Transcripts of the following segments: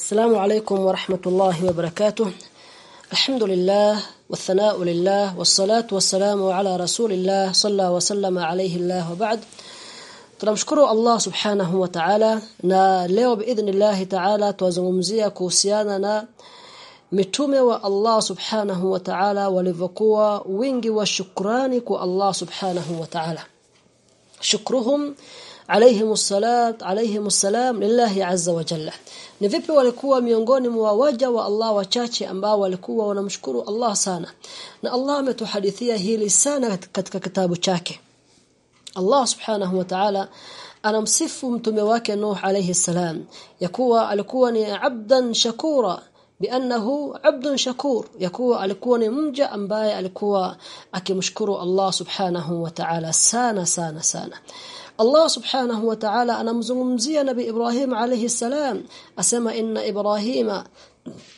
السلام عليكم ورحمة الله وبركاته الحمد لله والثناء لله والصلاة والسلام على رسول الله صلى وسلم عليه الله وبعد tunamshukuru Allah subhanahu wa ta'ala na leo biidhnillah ta'ala tuwazungumzia kuhusiana na mitume wa Allah subhanahu wa ta'ala walivyokuwa wingi wa shukrani kwa Allah subhanahu wa ta'ala shukruhum alayhim salat alayhimu salam lillahi azza wa jalla. Ni vipi walikuwa miongoni mwa waja wa Allah wachache ambao walikuwa wanamshukuru Allah sana? Na Allah ametuhadithia hili sana katika kitabu chake. Allah subhanahu wa ta'ala anamsifu mtume wake Nuh alayhi salam yakuwa alikuwa ni abdan shakura بانه عبد شكور يكون alikuwa ni ambaye alikuwa akimshukuru Allah subhanahu wa ta'ala sana sana sana Allah subhanahu wa ta'ala anamzungumzia nabi Ibrahim alayhi salam asema inna Ibrahima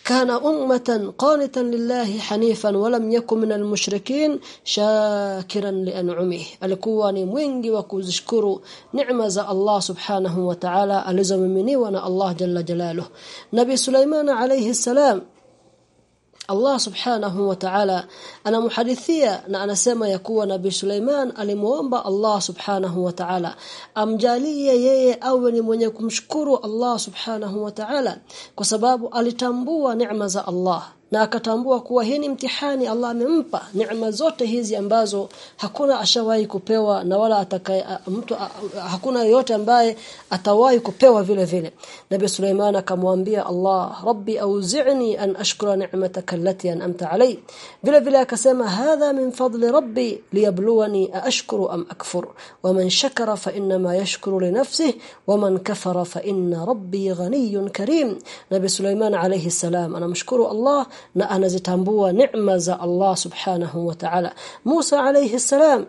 kana ummatan qanitan lillahi hanifan wa lam yakun minal mushrikin shakiran li an'umihi. Alikuwa ni mwingi wa kuzishukuru neema za Allah subhanahu wa ta'ala alizomiminiwa na Allah jalla jalaluhu. Nabi Sulaiman alayhi salam Allah subhanahu wa ta'ala anamhadithia na anasema ya kuwa Nabii Suleiman alimuomba Allah subhanahu wa ta'ala amjalie yeye awe ni mwenye kumshukuru Allah subhanahu wa ta'ala kwa sababu alitambua neema za Allah na akatambua kuwa hii ni mtihani Allah amempa neema zote hizi ambazo hakuna ashawahi kupewa na wala atakaye mtu hakuna yote ambaye atawahi kupewa vile vile Nabii Suleiman akamwambia Allah Rabbi auzi'ni an ashkura ni'mataka allati an'amta alay vile vile akasema hadha min fadli rabbi liyabluwani ashkuru am akfur waman shakara fa inma yashkuru li nafsihi waman kafara fa inna rabbi ghaniyyun karim Nabii Suleiman alayhi salam anamshukuru Allah na anazitambua neema za Allah subhanahu wa ta'ala Musa alayhi salam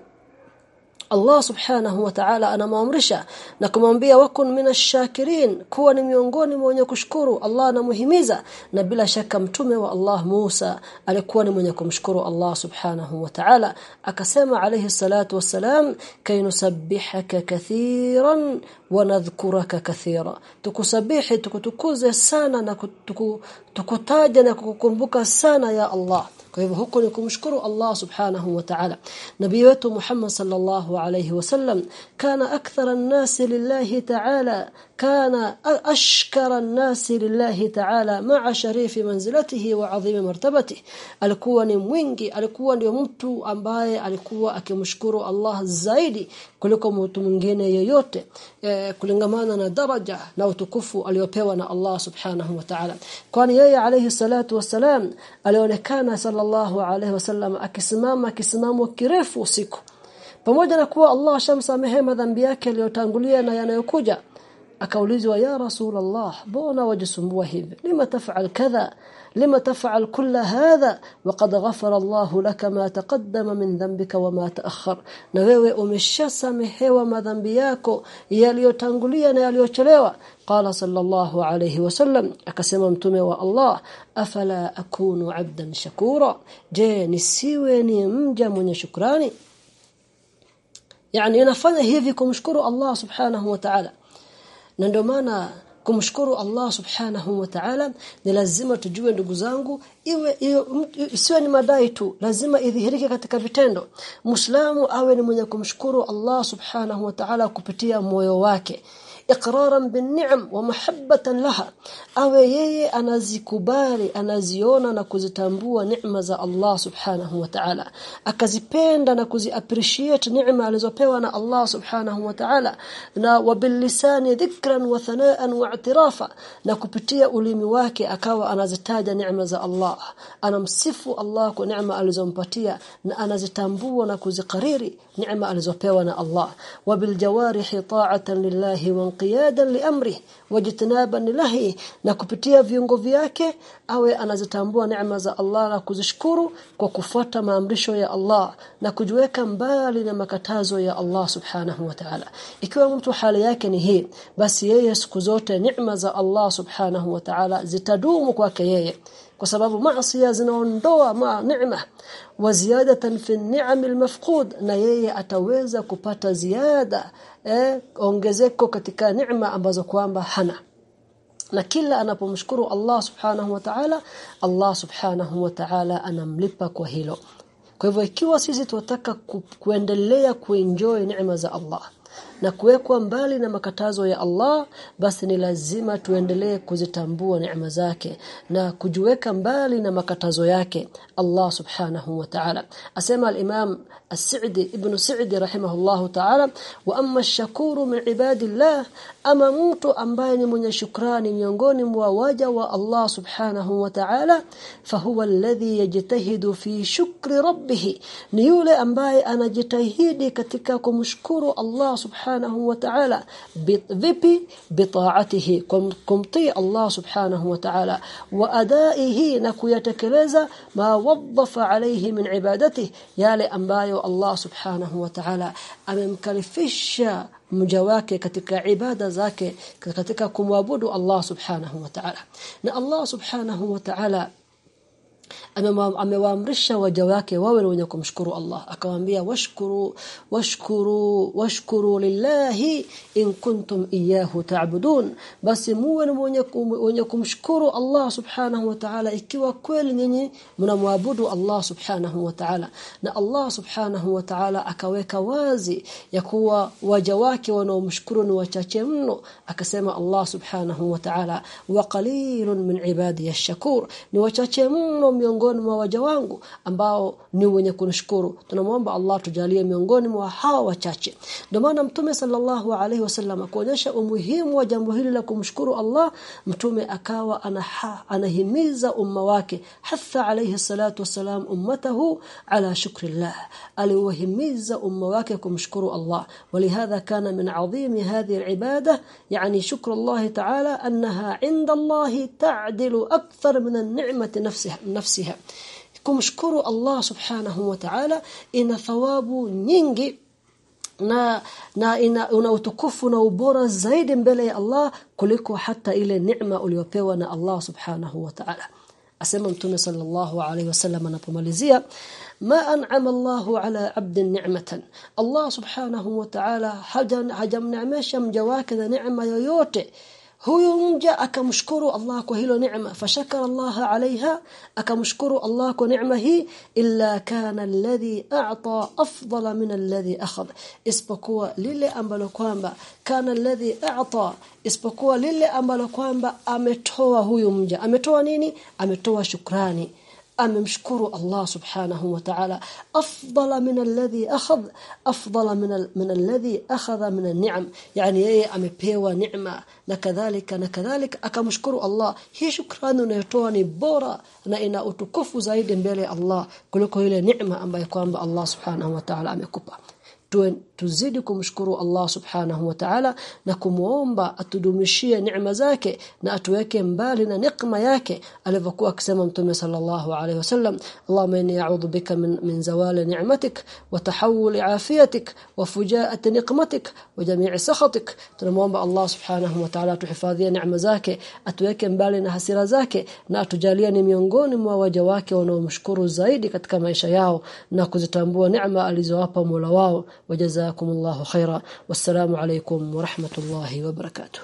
Allah subhanahu wa ta'ala anamwamrisha na kumwambia wakun minashakirin kuwa ni miongoni mwa wenye kushukuru Allah anamuhimiza na bila shaka mtume wa Allah Musa alikuwa ni mwenye kumshukuru Allah subhanahu wa ta'ala. Akasema alayhi salatu wassalam kainusabbihaka kathiran wa nadhkuraka kathira. Tukusabihi tukutukuze sana na tukutaja na kukukumbuka sana ya Allah kwa hivyo huko ni kumshukuru Allah subhanahu wa ta'ala nabii wetu Muhammad sallallahu alayhi wasallam kana akthara an-nas lillahi ta'ala kana اشكر الناس لله تعالى ta'ala شريف منزلته وعظيم مرتبته. alikuwa ni mwingi alikuwa ndio mtu ambaye alikuwa akimshukuru Allah zaidi kuliko mtu mwingine yoyote e, kulingamana na daraja na utukufu aliopewa na Allah subhanahu wa ta'ala. Kwani yeye alayhi salatu wasalam alionekana sallallahu alayhi wasallam akisimama kisimamo kirefu usiku. Pamoja na kuwa Allah shamsamehe madhambi yake aliyotangulia na yanayokuja akaulizwa ya rasulullah bona wajisumbua hivi lima taf'al kadha لما تفعل كل هذا وقد غفر الله لك ما تقدم من ذنبك وما تأخر na wewe umeshasamehewa madhambi yako yaliyotangulia na yaliyochelewa qala sallallahu alayhi wasallam akasema mtume wa Allah afala akunu abdan shakura je nisiwe ni mja mwenye shukrani yani inafanya hivi kumshukuru Allah subhanahu wa ta'ala na ndio maana kumshukuru Allah subhanahu wa ta'ala ni lazima tujue ndugu zangu iwe isiwe ni madai tu lazima idhihirike katika vitendo. Muislamu awe ni mwenye kumshukuru Allah subhanahu wa ta'ala kupitia moyo wake iqraran bin-ni'am wa mahabbatan laha. Awe yeye anazikubali anaziona na kuzitambua neema za Allah subhanahu wa ta'ala. Akazipenda na kuziappreciate neema alizopewa na Allah subhanahu wa ta'ala. Na wabilisani dhikran wa thanaan wa i'tirafa. Na kupitia ulimi wake akawa anazitaja neema za Allah. Anamsifu Allah kwa neema alizompatia na anazitambua na kuzikariri neema alizopewa na Allah inqiyadan لامره wajtinaban lahi na kupitia viungo vyake awe anazitambua neema za Allah na kuzishukuru kwa kufuata maamrisho ya Allah na kujiweka mbali na makatazo ya Allah subhanahu wa ta'ala. Ikiwa mtu hali yake ni hii basi yeye siku zote neema za Allah subhanahu wa ta'ala zitadumu kwake yeye kwa sababu maasi zinaondoa ma neema wa ziyadatan fi ni'am almafqud na yeye ataweza kupata ziada eh, ongezeko katika neema ambazo kwamba hana. Na kila anapomshukuru Allah subhanahu wa ta'ala Allah subhanahu wa ta'ala anamlipa kwa hilo. Kwa hivyo ikiwa sisi tunataka ku, kuendelea kuenjoy neema za Allah na kuwekwa mbali na makatazo ya Allah basi ni lazima tuendelee kuzitambua neema zake na kujiweka mbali na makatazo yake Allah subhanahu wa ta'ala. Asema al-Imam As-Sa'di ibn Sa'di rahimahullahu ta'ala wa amma ash-shakuru min ibadillah ama mtu ambaye ni mwenye shukrani miongoni mwa waja wa Allah subhanahu wa ta'ala fahuwa alladhi yajtahidu fi shukri rabbih ni yule ambaye anajitahidi katika kumshukuru Allah subhanahu wa ta'ala vipi bitaatihi kumtii Allah subhanahu wa ta'ala wa adaihi na kuyatekeleza ma wadhafa alayhi min ibadatihi yale ambayo Allah subhanahu wa ta'ala amemkalifisha mja katika ibada zake katika kumwabudu Allah subhanahu wa ta'ala na Allah subhanahu wa ta'ala amewaamrisha waja wake wawe wenye kumshukuru Allah. Akawaambia washkuru washkuru washkuru lillahi in kuntum iyyahu ta'budun. Basi muwe wenye kumshukuru Allah subhanahu wa ta'ala. Ikiwa kweli nyinyi mnamwabudu Allah subhanahu wa ta'ala. Na Allah subhanahu wa ta'ala akaweka wazi ya kuwa waja wake wanaomshukuru ni wachache mno. Akasema Allah subhanahu wa ta'ala wa qalilun min ibadi ash-shakur ni wachache mno miongoni mwa waja wangu ambao ni wenye kunishukuru. Tunamwomba Allah tujalie miongoni mwa hawa wachache. Ndio maana mtume sallallahu alaihi wasallam kuonyesha umuhimu wa jambo hili la kumshukuru Allah mtume akawa anaha, anahimiza umma wake hatha alaihi salatu wasalam ummatahu ala shukrillah. Aliwahimiza umma wake kumshukuru Allah. Walihadha kana min adhimi hadhihi alibada yani shukru Allah ta'ala annaha inda Allah ta'dilu akthar min an-ni'mati nafsiha nafsiha kumshukuru Allah subhanahu wa ta'ala ina thawabu nyingi na na ina, una utukufu na ubora zaidi mbele ya Allah kuliko hata ile neema uliyopewa na Allah subhanahu wa ta'ala asema mtume sallallahu alaihi wasallam anapomalizia ma an'ama Allahu ala 'abdin ni'matan Allah subhanahu wa ta'ala hajamneemesha mja wake neema yoyote huyu mja akamshukuru Allah kwa hilo neema fashakara Allah alaiha akamshukuru Allah kwa neema hii illa kana alladhi a'ta afdala min alladhi akhadha isipokuwa lile ambalo kwamba kana alladhi a'ta isipokuwa lile ambalo kwamba ametoa huyu mja. Ametoa nini? Ametoa shukrani amemshukuru Allah subhanahu wa ta'ala afdala min alladhi akhadh afdala min min alladhi akhadha min an-ni'am yani yeye amepewa neema na kadhalika na kadhalika akamshukuru Allah hii shukrani unayotoa ni bora na ina utukufu zaidi mbele Allah kuliko ile neema ambayo kwamba Allah subhanahu wa ta'ala amekupa tuzidi kumshukuru Allah subhanahu wa ta'ala na kumuomba atudumishie neema zake na atuweke mbali na neema yake alivyokuwa akisema mtume sallallahu alayhi wasallam Allahumma inni a'udhu bika min, min zawali ni'matik wa tahawul afiyatik wa fujaat niqmatik wa jami'i sakhatik. Tunamuomba Allah subhanahu wa ta'ala tuhifadhie neema zake atuweke mbali na hasira zake na atujalie ni miongoni mwa waja wake wanaomshukuru zaidi katika maisha yao na kuzitambua neema alizowapa Mola wao وجزاكم الله خيرا. والسلام عليكم ورحمة الله وبركاته.